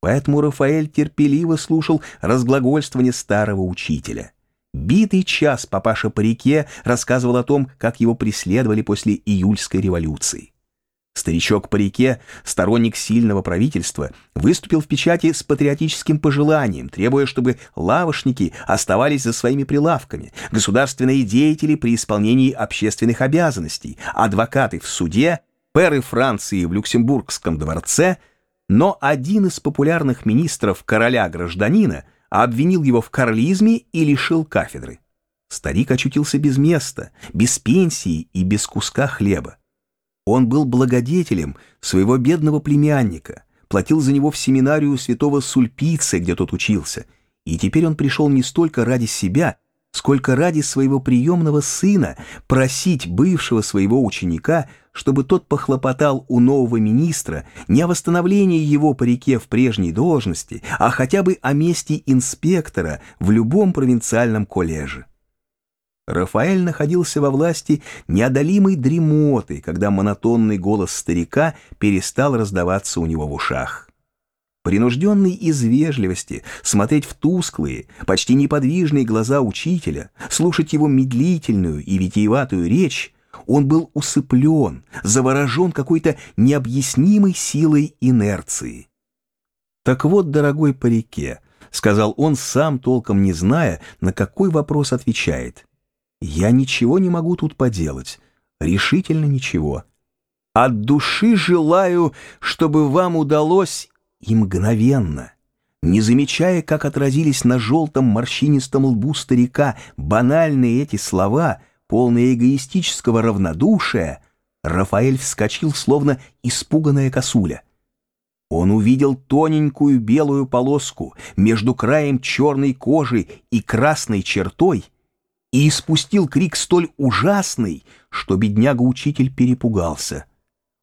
Поэтому Рафаэль терпеливо слушал разглагольствование старого учителя. Битый час папаша по реке рассказывал о том, как его преследовали после июльской революции. Старичок по реке, сторонник сильного правительства, выступил в печати с патриотическим пожеланием, требуя, чтобы лавошники оставались за своими прилавками, государственные деятели при исполнении общественных обязанностей, адвокаты в суде, пэры Франции в Люксембургском дворце, но один из популярных министров короля-гражданина обвинил его в карлизме и лишил кафедры. Старик очутился без места, без пенсии и без куска хлеба. Он был благодетелем своего бедного племянника, платил за него в семинарию святого Сульпица, где тот учился, и теперь он пришел не столько ради себя, сколько ради своего приемного сына просить бывшего своего ученика, чтобы тот похлопотал у нового министра не о восстановлении его по реке в прежней должности, а хотя бы о месте инспектора в любом провинциальном коллеже. Рафаэль находился во власти неодолимой дремоты, когда монотонный голос старика перестал раздаваться у него в ушах. Принужденный из вежливости смотреть в тусклые, почти неподвижные глаза учителя, слушать его медлительную и витиеватую речь, он был усыплен, заворожен какой-то необъяснимой силой инерции. «Так вот, дорогой по реке», — сказал он, сам толком не зная, на какой вопрос отвечает. Я ничего не могу тут поделать. Решительно ничего. От души желаю, чтобы вам удалось и мгновенно, не замечая, как отразились на желтом морщинистом лбу старика банальные эти слова, полные эгоистического равнодушия, Рафаэль вскочил, словно испуганная косуля. Он увидел тоненькую белую полоску между краем черной кожи и красной чертой — и испустил крик столь ужасный, что бедняга-учитель перепугался.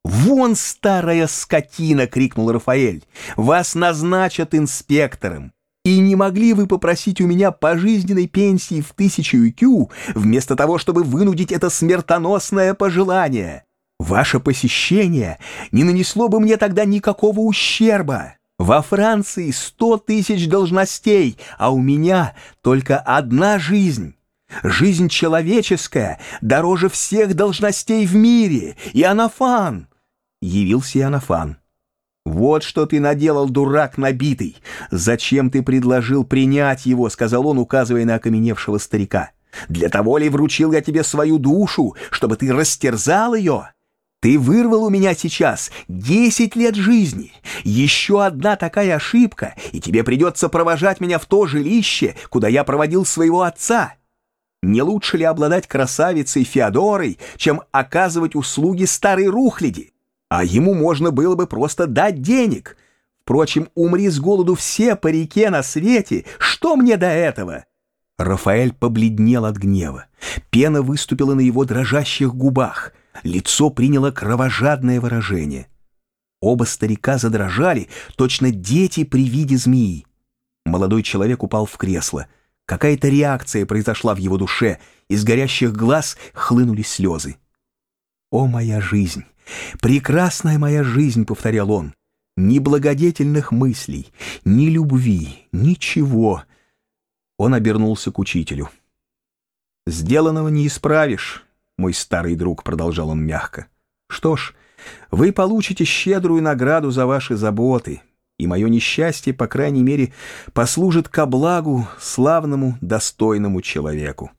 «Вон, старая скотина!» — крикнул Рафаэль. «Вас назначат инспектором! И не могли вы попросить у меня пожизненной пенсии в тысячу икю, вместо того, чтобы вынудить это смертоносное пожелание? Ваше посещение не нанесло бы мне тогда никакого ущерба!» Во Франции сто тысяч должностей, а у меня только одна жизнь. Жизнь человеческая дороже всех должностей в мире. И Анафан!» Явился и Анафан. «Вот что ты наделал, дурак набитый! Зачем ты предложил принять его?» — сказал он, указывая на окаменевшего старика. «Для того ли вручил я тебе свою душу, чтобы ты растерзал ее?» Ты вырвал у меня сейчас десять лет жизни. Еще одна такая ошибка, и тебе придется провожать меня в то жилище, куда я проводил своего отца. Не лучше ли обладать красавицей Феодорой, чем оказывать услуги старой рухляди? А ему можно было бы просто дать денег. Впрочем, умри с голоду все по реке на свете. Что мне до этого?» Рафаэль побледнел от гнева. Пена выступила на его дрожащих губах. Лицо приняло кровожадное выражение. Оба старика задрожали, точно дети при виде змеи. Молодой человек упал в кресло — Какая-то реакция произошла в его душе, из горящих глаз хлынули слезы. «О, моя жизнь! Прекрасная моя жизнь!» — повторял он. «Ни благодетельных мыслей, ни любви, ничего!» Он обернулся к учителю. «Сделанного не исправишь, мой старый друг», — продолжал он мягко. «Что ж, вы получите щедрую награду за ваши заботы, и мое несчастье, по крайней мере, послужит ко благу славному, достойному человеку.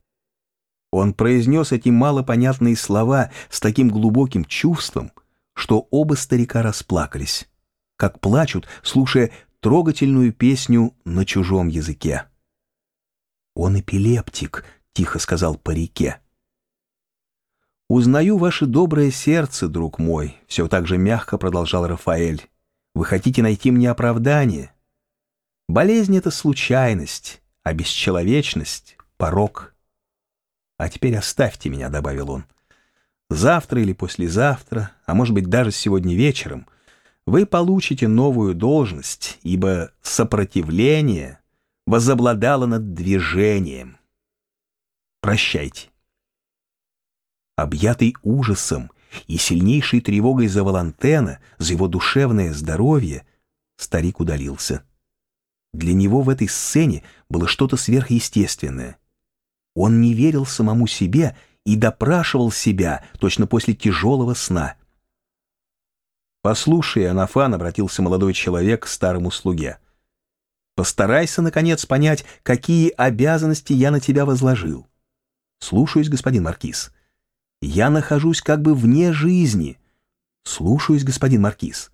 Он произнес эти малопонятные слова с таким глубоким чувством, что оба старика расплакались, как плачут, слушая трогательную песню на чужом языке. «Он эпилептик», — тихо сказал по реке. «Узнаю ваше доброе сердце, друг мой», — все так же мягко продолжал Рафаэль. Вы хотите найти мне оправдание? Болезнь — это случайность, а бесчеловечность — порог. А теперь оставьте меня, — добавил он. Завтра или послезавтра, а может быть даже сегодня вечером, вы получите новую должность, ибо сопротивление возобладало над движением. Прощайте. Объятый ужасом и сильнейшей тревогой за Валантена, за его душевное здоровье, Старик удалился. Для него в этой сцене было что-то сверхъестественное. Он не верил самому себе и допрашивал себя точно после тяжелого сна. «Послушай, Анафан», — обратился молодой человек к старому слуге. «Постарайся, наконец, понять, какие обязанности я на тебя возложил». «Слушаюсь, господин Маркиз». «Я нахожусь как бы вне жизни». «Слушаюсь, господин Маркиз».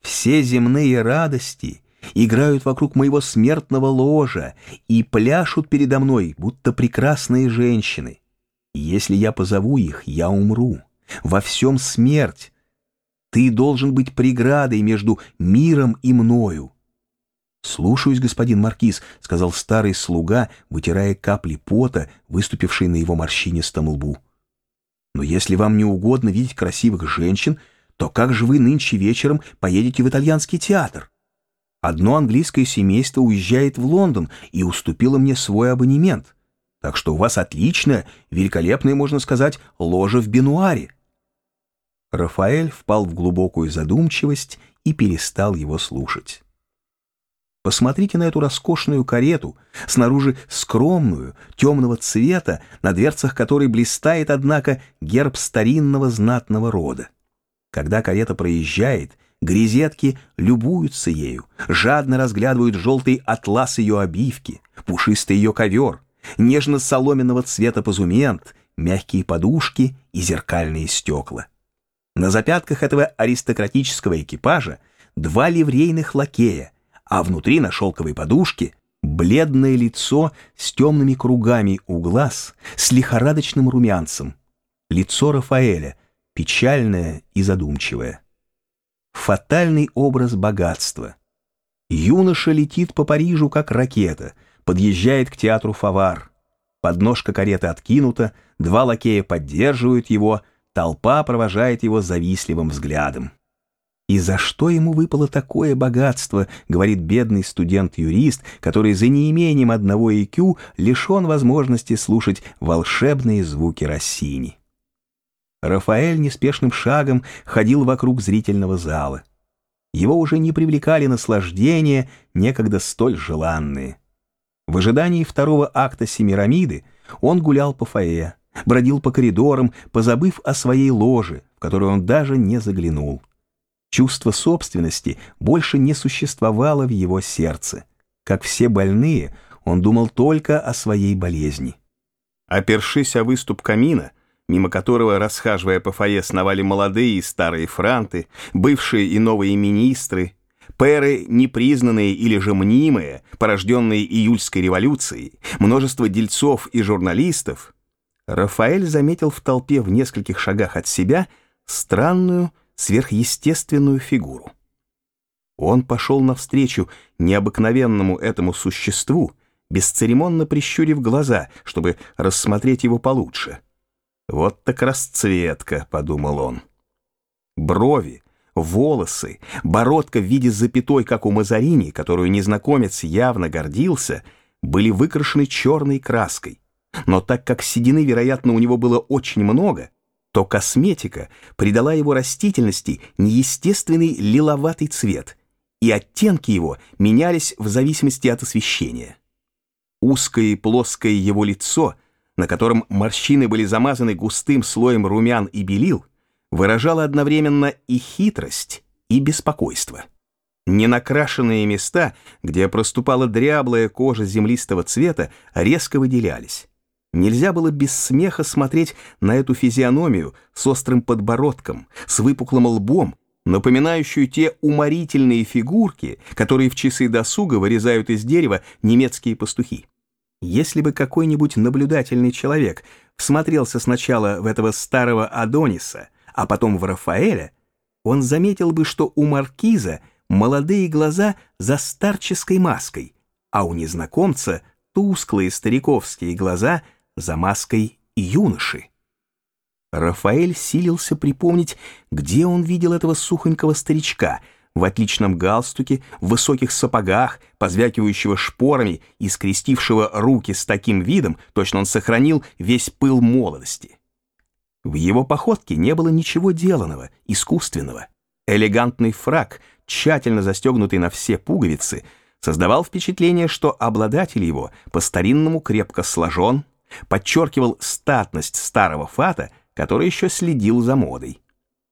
«Все земные радости играют вокруг моего смертного ложа и пляшут передо мной, будто прекрасные женщины. Если я позову их, я умру. Во всем смерть. Ты должен быть преградой между миром и мною. «Слушаюсь, господин Маркиз», — сказал старый слуга, вытирая капли пота, выступившие на его морщинистом лбу. «Но если вам не угодно видеть красивых женщин, то как же вы нынче вечером поедете в итальянский театр?» Одно английское семейство уезжает в Лондон и уступило мне свой абонемент. Так что у вас отличная, великолепная, можно сказать, ложа в бенуаре. Рафаэль впал в глубокую задумчивость и перестал его слушать. Посмотрите на эту роскошную карету, снаружи скромную, темного цвета, на дверцах которой блистает, однако, герб старинного знатного рода. Когда карета проезжает, Грезетки любуются ею, жадно разглядывают желтый атлас ее обивки, пушистый ее ковер, нежно-соломенного цвета позумент, мягкие подушки и зеркальные стекла. На запятках этого аристократического экипажа два ливрейных лакея, а внутри на шелковой подушке бледное лицо с темными кругами у глаз, с лихорадочным румянцем. Лицо Рафаэля, печальное и задумчивое фатальный образ богатства. Юноша летит по Парижу, как ракета, подъезжает к театру Фавар. Подножка кареты откинута, два лакея поддерживают его, толпа провожает его завистливым взглядом. «И за что ему выпало такое богатство?» — говорит бедный студент-юрист, который за неимением одного IQ лишен возможности слушать волшебные звуки Россини. Рафаэль неспешным шагом ходил вокруг зрительного зала. Его уже не привлекали наслаждения, некогда столь желанные. В ожидании второго акта Семирамиды он гулял по фойе, бродил по коридорам, позабыв о своей ложе, в которую он даже не заглянул. Чувство собственности больше не существовало в его сердце. Как все больные, он думал только о своей болезни. Опершись о выступ камина, мимо которого, расхаживая по фойе, сновали молодые и старые франты, бывшие и новые министры, пэры непризнанные или же мнимые, порожденные июльской революцией, множество дельцов и журналистов, Рафаэль заметил в толпе в нескольких шагах от себя странную, сверхъестественную фигуру. Он пошел навстречу необыкновенному этому существу, бесцеремонно прищурив глаза, чтобы рассмотреть его получше — «Вот так расцветка», — подумал он. Брови, волосы, бородка в виде запятой, как у Мазарини, которую незнакомец явно гордился, были выкрашены черной краской. Но так как седины, вероятно, у него было очень много, то косметика придала его растительности неестественный лиловатый цвет, и оттенки его менялись в зависимости от освещения. Узкое и плоское его лицо на котором морщины были замазаны густым слоем румян и белил, выражало одновременно и хитрость, и беспокойство. Ненакрашенные места, где проступала дряблая кожа землистого цвета, резко выделялись. Нельзя было без смеха смотреть на эту физиономию с острым подбородком, с выпуклым лбом, напоминающую те уморительные фигурки, которые в часы досуга вырезают из дерева немецкие пастухи. Если бы какой-нибудь наблюдательный человек всмотрелся сначала в этого старого Адониса, а потом в Рафаэля, он заметил бы, что у маркиза молодые глаза за старческой маской, а у незнакомца тусклые стариковские глаза за маской юноши. Рафаэль силился припомнить, где он видел этого сухонького старичка — в отличном галстуке, в высоких сапогах, позвякивающего шпорами и скрестившего руки с таким видом, точно он сохранил весь пыл молодости. В его походке не было ничего деланного, искусственного. Элегантный фраг, тщательно застегнутый на все пуговицы, создавал впечатление, что обладатель его по-старинному крепко сложен, подчеркивал статность старого фата, который еще следил за модой.